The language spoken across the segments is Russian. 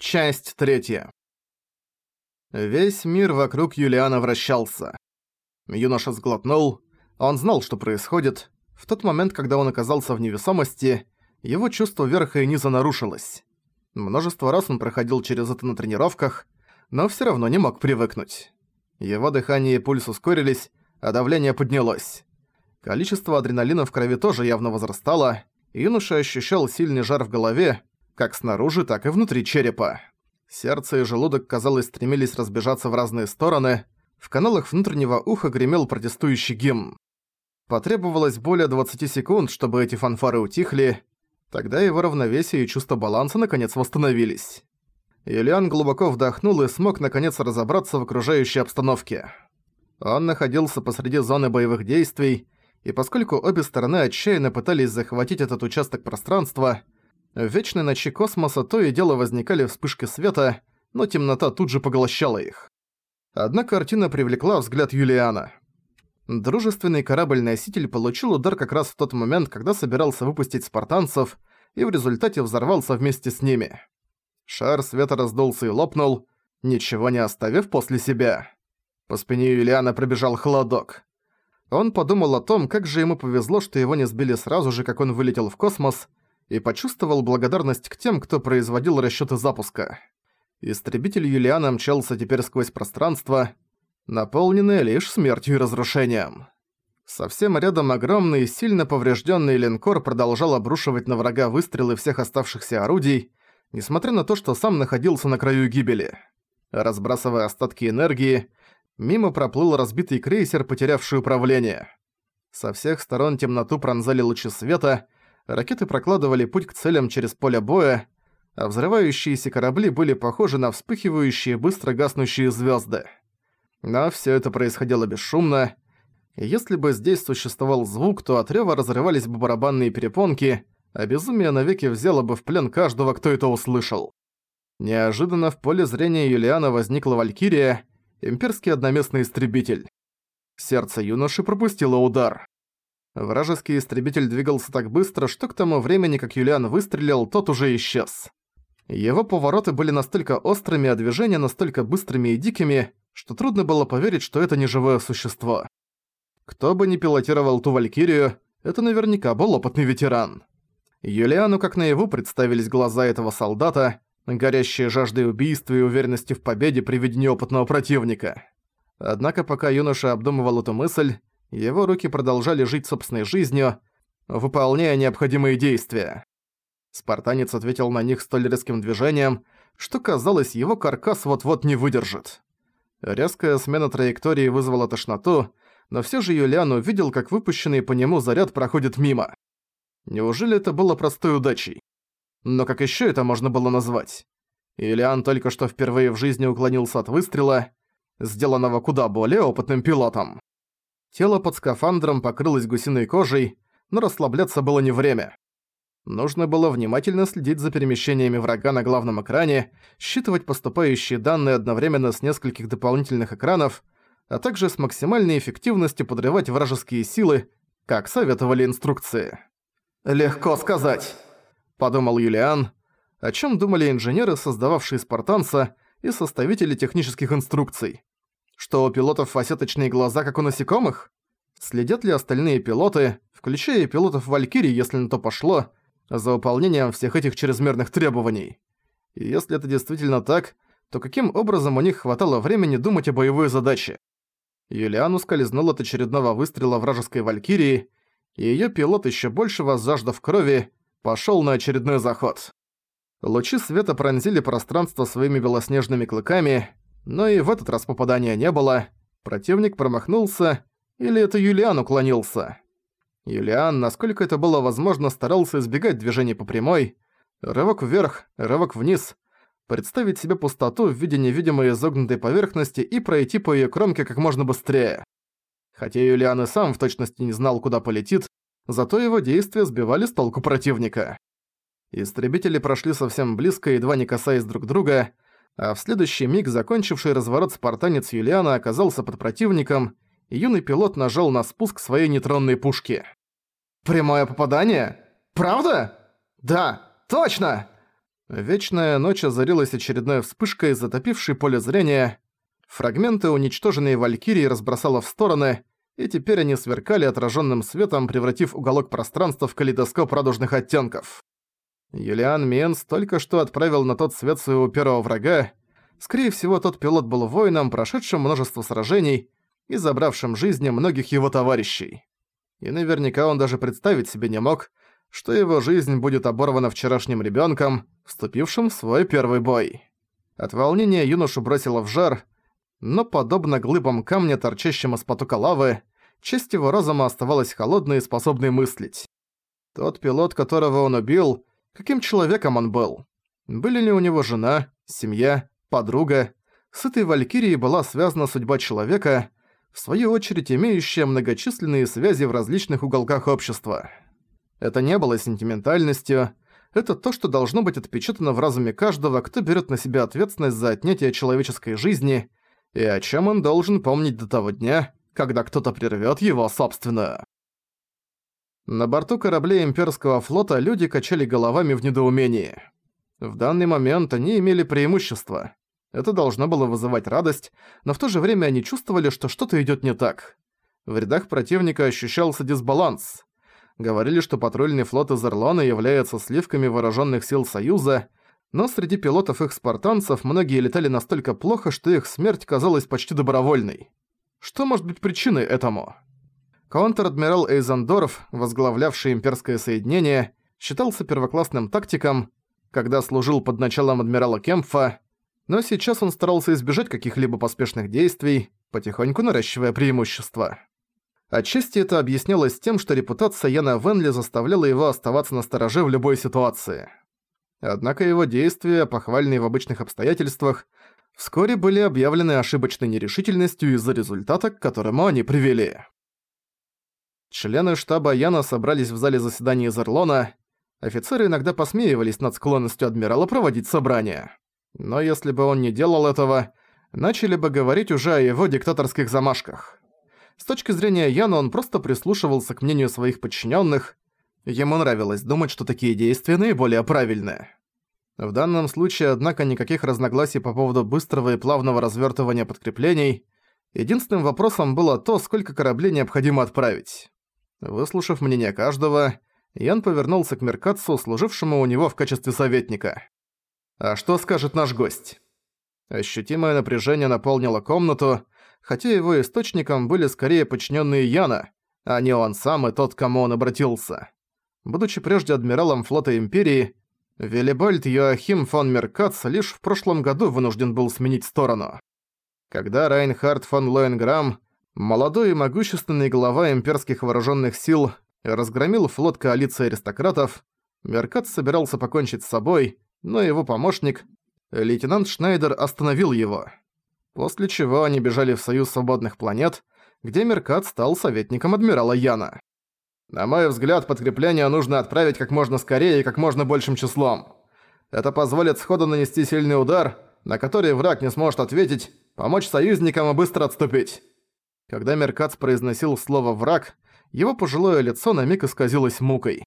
Часть третья. Весь мир вокруг Юлиана вращался. Юноша сглотнул. Он знал, что происходит. В тот момент, когда он оказался в невесомости, его чувство верха и низа нарушилось. Множество раз он проходил через это на тренировках, но всё равно не мог привыкнуть. Его дыхание и пульс ускорились, а давление поднялось. Количество адреналина в крови тоже явно возрастало, юноша ощущал сильный жар в голове, как снаружи, так и внутри черепа. Сердце и желудок, казалось, стремились разбежаться в разные стороны. В каналах внутреннего уха гремел протестующий гимн. Потребовалось более 20 секунд, чтобы эти фанфары утихли. Тогда его равновесие и чувство баланса наконец восстановились. Юлиан глубоко вдохнул и смог наконец разобраться в окружающей обстановке. Он находился посреди зоны боевых действий, и поскольку обе стороны отчаянно пытались захватить этот участок пространства, в вечной ночи космоса то и дело возникали вспышки света, но темнота тут же поглощала их. Одна картина привлекла взгляд Юлиана. Дружественный корабль-носитель получил удар как раз в тот момент, когда собирался выпустить спартанцев, и в результате взорвался вместе с ними. Шар света раздулся и лопнул, ничего не оставив после себя. По спине Юлиана пробежал холодок. Он подумал о том, как же ему повезло, что его не сбили сразу же, как он вылетел в космос, и почувствовал благодарность к тем, кто производил расчёты запуска. Истребитель Юлиана мчался теперь сквозь пространство, наполненное лишь смертью и разрушением. Совсем рядом огромный, сильно поврежденный линкор продолжал обрушивать на врага выстрелы всех оставшихся орудий, несмотря на то, что сам находился на краю гибели. Разбрасывая остатки энергии, мимо проплыл разбитый крейсер, потерявший управление. Со всех сторон темноту пронзали лучи света, Ракеты прокладывали путь к целям через поле боя, а взрывающиеся корабли были похожи на вспыхивающие, быстро гаснущие звезды. Но все это происходило бесшумно. Если бы здесь существовал звук, то от рёва разрывались бы барабанные перепонки, а безумие навеки взяло бы в плен каждого, кто это услышал. Неожиданно в поле зрения Юлиана возникла Валькирия, имперский одноместный истребитель. Сердце юноши пропустило удар. Вражеский истребитель двигался так быстро, что к тому времени, как Юлиан выстрелил, тот уже исчез. Его повороты были настолько острыми, а движения настолько быстрыми и дикими, что трудно было поверить, что это не живое существо. Кто бы ни пилотировал ту Валькирию, это наверняка был опытный ветеран. Юлиану как наяву представились глаза этого солдата, горящие жаждой убийства и уверенности в победе при виде неопытного противника. Однако пока юноша обдумывал эту мысль, его руки продолжали жить собственной жизнью, выполняя необходимые действия. Спартанец ответил на них столь резким движением, что казалось, его каркас вот-вот не выдержит. Резкая смена траектории вызвала тошноту, но все же Юлиан увидел, как выпущенный по нему заряд проходит мимо. Неужели это было простой удачей? Но как еще это можно было назвать? Юлиан только что впервые в жизни уклонился от выстрела, сделанного куда более опытным пилотом. Тело под скафандром покрылось гусиной кожей, но расслабляться было не время. Нужно было внимательно следить за перемещениями врага на главном экране, считывать поступающие данные одновременно с нескольких дополнительных экранов, а также с максимальной эффективностью подрывать вражеские силы, как советовали инструкции. «Легко сказать», — подумал Юлиан, о чем думали инженеры, создававшие спартанца, и составители технических инструкций. Что у пилотов фасеточные глаза, как у насекомых? Следят ли остальные пилоты, включая пилотов Валькирии, если на то пошло, за выполнением всех этих чрезмерных требований? И если это действительно так, то каким образом у них хватало времени думать о боевой задаче? Юлиан ускользнул от очередного выстрела вражеской Валькирии, и её пилот, ещё больше возжаждав крови, пошёл на очередной заход. Лучи света пронзили пространство своими белоснежными клыками, но и в этот раз попадания не было. Противник промахнулся, или это Юлиан уклонился. Юлиан, насколько это было возможно, старался избегать движений по прямой. Рывок вверх, рывок вниз. Представить себе пустоту в виде невидимой изогнутой поверхности и пройти по её кромке как можно быстрее. Хотя Юлиан и сам в точности не знал, куда полетит, зато его действия сбивали с толку противника. Истребители прошли совсем близко, едва не касаясь друг друга, а в следующий миг закончивший разворот спартанец Юлиана оказался под противником, и юный пилот нажал на спуск своей нейтронной пушки. «Прямое попадание? Правда? Да, точно!» Вечная ночь озарилась очередной вспышкой, затопившей поле зрения. Фрагменты, уничтоженные Валькирией, разбросала в стороны, и теперь они сверкали отраженным светом, превратив уголок пространства в калейдоскоп радужных оттенков. Юлиан Менс только что отправил на тот свет своего первого врага. Скорее всего, тот пилот был воином, прошедшим множество сражений и забравшим жизни многих его товарищей. И наверняка он даже представить себе не мог, что его жизнь будет оборвана вчерашним ребенком, вступившим в свой первый бой. От волнения юношу бросило в жар, но подобно глыбам камня, торчащим из потока лавы, часть его разума оставалась холодной и способной мыслить. Тот пилот, которого он убил, каким человеком он был? Были ли у него жена, семья, подруга? С этой валькирией была связана судьба человека, в свою очередь имеющая многочисленные связи в различных уголках общества. Это не было сентиментальностью, это то, что должно быть отпечатано в разуме каждого, кто берет на себя ответственность за отнятие человеческой жизни, и о чем он должен помнить до того дня, когда кто-то прервет его собственную. На борту кораблей имперского флота люди качали головами в недоумении. В данный момент они имели преимущество. Это должно было вызывать радость, но в то же время они чувствовали, что что-то идёт не так. В рядах противника ощущался дисбаланс говорили, что патрульный флот из Ирлона является сливками вооруженных сил Союза, но среди пилотов их спартанцев многие летали настолько плохо, что их смерть казалась почти добровольной. Что может быть причиной этому? Контр-адмирал Эйзендорф, возглавлявший имперское соединение, считался первоклассным тактиком, когда служил под началом адмирала Кемпфа, но сейчас он старался избежать каких-либо поспешных действий, потихоньку наращивая преимущество. Отчасти это объяснялось тем, что репутация Яна Венли заставляла его оставаться на стороже в любой ситуации. Однако его действия, похвальные в обычных обстоятельствах, вскоре были объявлены ошибочной нерешительностью из-за результата, к которому они привели. Члены штаба Яна собрались в зале заседаний из Орлона. Офицеры иногда посмеивались над склонностью адмирала проводить собрания. Но если бы он не делал этого, начали бы говорить уже о его диктаторских замашках. С точки зрения Яна он просто прислушивался к мнению своих подчиненных. Ему нравилось думать, что такие действия наиболее правильные. В данном случае, однако, никаких разногласий по поводу быстрого и плавного развертывания подкреплений. Единственным вопросом было то, сколько кораблей необходимо отправить. Выслушав мнение каждого, Ян повернулся к Меркатсу, служившему у него в качестве советника. «А что скажет наш гость?» Ощутимое напряжение наполнило комнату, хотя его источником были скорее подчиненные Яна, а не он сам и тот, к кому он обратился. Будучи прежде адмиралом флота Империи, Велибальд Йоахим фон Меркац лишь в прошлом году вынужден был сменить сторону. Когда Райнхард фон Лоенграм, молодой и могущественный глава имперских вооруженных сил, разгромил флот коалиции аристократов, Меркац собирался покончить с собой, но его помощник, лейтенант Шнайдер, остановил его после чего они бежали в Союз Свободных Планет, где Меркат стал советником адмирала Яна. На мой взгляд, подкрепление нужно отправить как можно скорее и как можно большим числом. Это позволит сходу нанести сильный удар, на который враг не сможет ответить, помочь союзникам и быстро отступить. Когда Меркац произносил слово «враг», его пожилое лицо на миг исказилось мукой.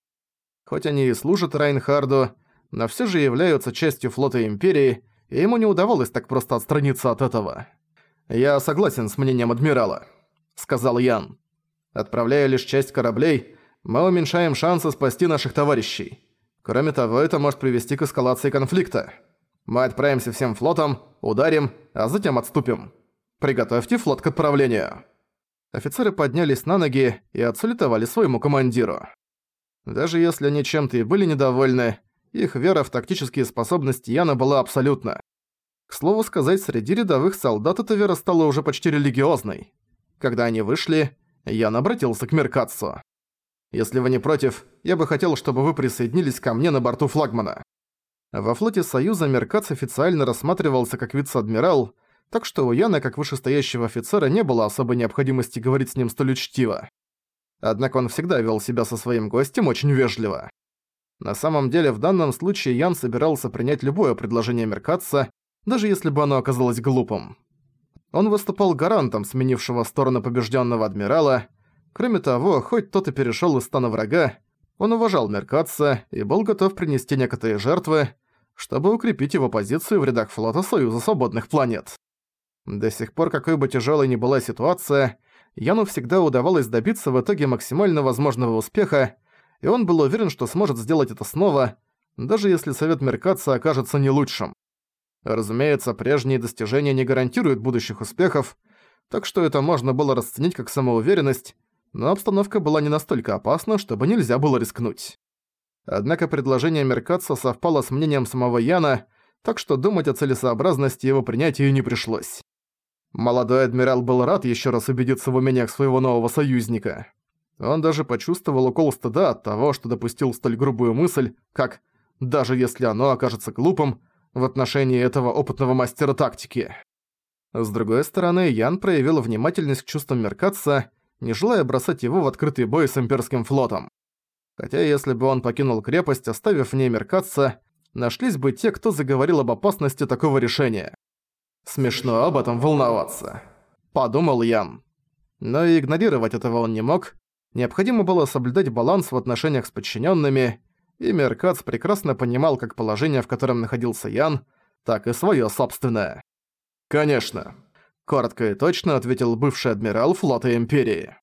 Хоть они и служат Райнхарду, но все же являются частью флота Империи, и ему не удавалось так просто отстраниться от этого. «Я согласен с мнением адмирала», — сказал Ян. «Отправляя лишь часть кораблей, мы уменьшаем шансы спасти наших товарищей. Кроме того, это может привести к эскалации конфликта. Мы отправимся всем флотом, ударим, а затем отступим. Приготовьте флот к отправлению». Офицеры поднялись на ноги и отсулетовали своему командиру. Даже если они чем-то и были недовольны, их вера в тактические способности Яна была абсолютна. К слову сказать, среди рядовых солдат эта вера стала уже почти религиозной. Когда они вышли, Ян обратился к Меркатсу. «Если вы не против, я бы хотел, чтобы вы присоединились ко мне на борту флагмана». Во флоте Союза Меркац официально рассматривался как вице-адмирал, так что у Яна, как вышестоящего офицера, не было особой необходимости говорить с ним столь учтиво. Однако он всегда вел себя со своим гостем очень вежливо. На самом деле, в данном случае Ян собирался принять любое предложение Меркатца, даже если бы оно оказалось глупым. Он выступал гарантом сменившего сторону побежденного адмирала. Кроме того, хоть тот и перешел из стана врага, он уважал Меркатца и был готов принести некоторые жертвы, чтобы укрепить его позицию в рядах флота Союза Свободных Планет. До сих пор, какой бы тяжелой ни была ситуация, Яну всегда удавалось добиться в итоге максимально возможного успеха, и он был уверен, что сможет сделать это снова, даже если Совет Меркаца окажется не лучшим. Разумеется, прежние достижения не гарантируют будущих успехов, так что это можно было расценить как самоуверенность, но обстановка была не настолько опасна, чтобы нельзя было рискнуть. Однако предложение Меркаца совпало с мнением самого Яна, так что думать о целесообразности его принятия не пришлось. Молодой адмирал был рад еще раз убедиться в умениях своего нового союзника. Он даже почувствовал укол стыда от того, что допустил столь грубую мысль, как «даже если оно окажется глупым», в отношении этого опытного мастера тактики. С другой стороны, Ян проявил внимательность к чувствам Меркатца, не желая бросать его в открытый бой с имперским флотом. Хотя если бы он покинул крепость, оставив в ней Меркатца, нашлись бы те, кто заговорил об опасности такого решения. Смешно об этом волноваться. Подумал Ян. Но и игнорировать этого он не мог. Необходимо было соблюдать баланс в отношениях с подчиненными, и Меркац прекрасно понимал как положение, в котором находился Ян, так и свое собственное. «Конечно», — коротко и точно ответил бывший адмирал флота Империи.